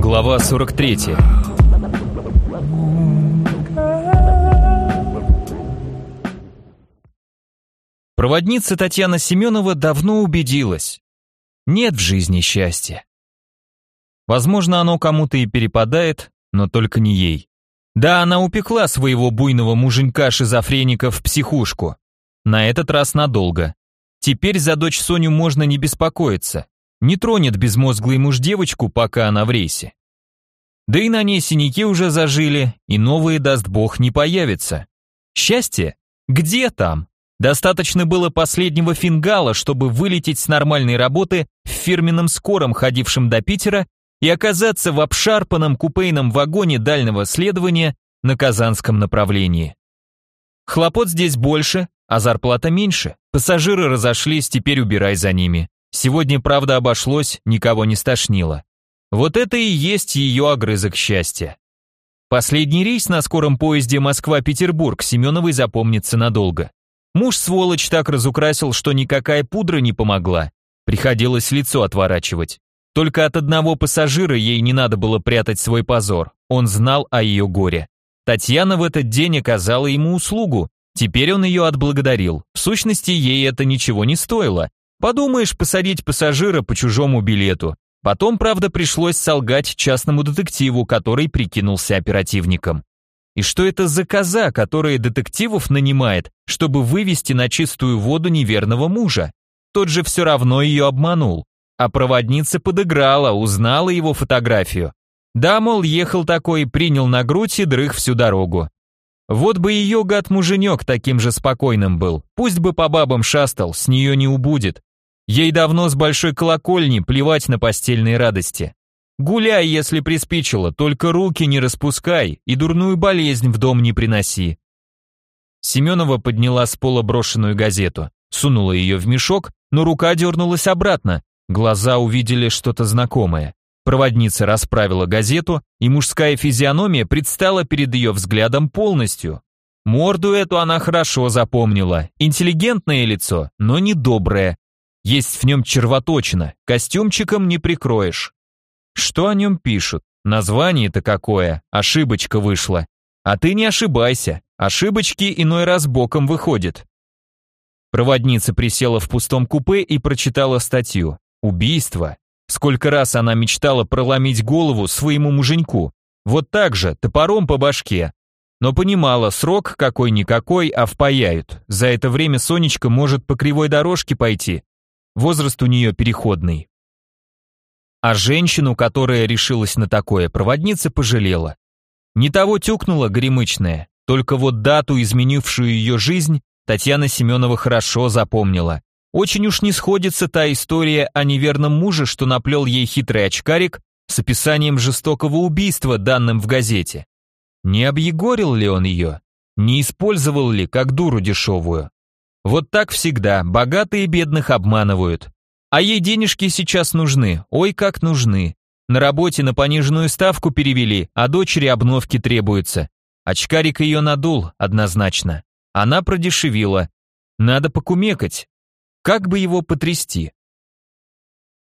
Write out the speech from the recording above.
Глава 43 Проводница Татьяна Семенова давно убедилась. Нет в жизни счастья. Возможно, оно кому-то и перепадает, но только не ей. Да, она упекла своего буйного муженька-шизофреника в психушку. На этот раз надолго. Теперь за дочь Соню можно не беспокоиться. Не тронет безмозглый муж девочку, пока она в рейсе. Да и на ней синяки уже зажили, и новые, даст бог, не появятся. Счастье? Где там? Достаточно было последнего фингала, чтобы вылететь с нормальной работы в фирменном скором, ходившем до Питера, и оказаться в обшарпанном купейном вагоне дальнего следования на казанском направлении. Хлопот здесь больше, а зарплата меньше. Пассажиры разошлись, теперь убирай за ними. Сегодня, правда, обошлось, никого не стошнило. Вот это и есть ее огрызок счастья. Последний рейс на скором поезде Москва-Петербург Семеновой запомнится надолго. Муж, сволочь, так разукрасил, что никакая пудра не помогла. Приходилось лицо отворачивать. Только от одного пассажира ей не надо было прятать свой позор. Он знал о ее горе. Татьяна в этот день оказала ему услугу. Теперь он ее отблагодарил. В сущности, ей это ничего не стоило. Подумаешь, посадить пассажира по чужому билету. Потом, правда, пришлось солгать частному детективу, который прикинулся оперативником. И что это за коза, которая детективов нанимает, чтобы вывести на чистую воду неверного мужа? Тот же все равно ее обманул. А проводница подыграла, узнала его фотографию. Да, мол, ехал такой, принял на грудь и дрых всю дорогу. Вот бы ее гад-муженек таким же спокойным был, пусть бы по бабам шастал, с нее не убудет. Ей давно с большой колокольни плевать на постельные радости. Гуляй, если приспичило, только руки не распускай и дурную болезнь в дом не приноси. Семенова подняла с пола брошенную газету, сунула ее в мешок, но рука дернулась обратно. Глаза увидели что-то знакомое. Проводница расправила газету, и мужская физиономия предстала перед ее взглядом полностью. Морду эту она хорошо запомнила. Интеллигентное лицо, но не доброе. Есть в нем червоточина, костюмчиком не прикроешь. Что о нем пишут? Название-то какое, ошибочка вышла. А ты не ошибайся, ошибочки иной раз боком выходят. Проводница присела в пустом купе и прочитала статью. Убийство. Сколько раз она мечтала проломить голову своему муженьку. Вот так же, топором по башке. Но понимала, срок какой-никакой, а впаяют. За это время Сонечка может по кривой дорожке пойти. Возраст у нее переходный. А женщину, которая решилась на такое, проводница пожалела. Не того тюкнула гремычная, только вот дату, изменившую ее жизнь, Татьяна Семенова хорошо запомнила. Очень уж не сходится та история о неверном муже, что наплел ей хитрый очкарик с описанием жестокого убийства, данным в газете. Не объегорил ли он ее? Не использовал ли, как дуру дешевую? Вот так всегда, богатые бедных обманывают. А ей денежки сейчас нужны, ой как нужны. На работе на пониженную ставку перевели, а дочери обновки требуются. Очкарик ее надул, однозначно. Она продешевила. Надо покумекать. Как бы его потрясти?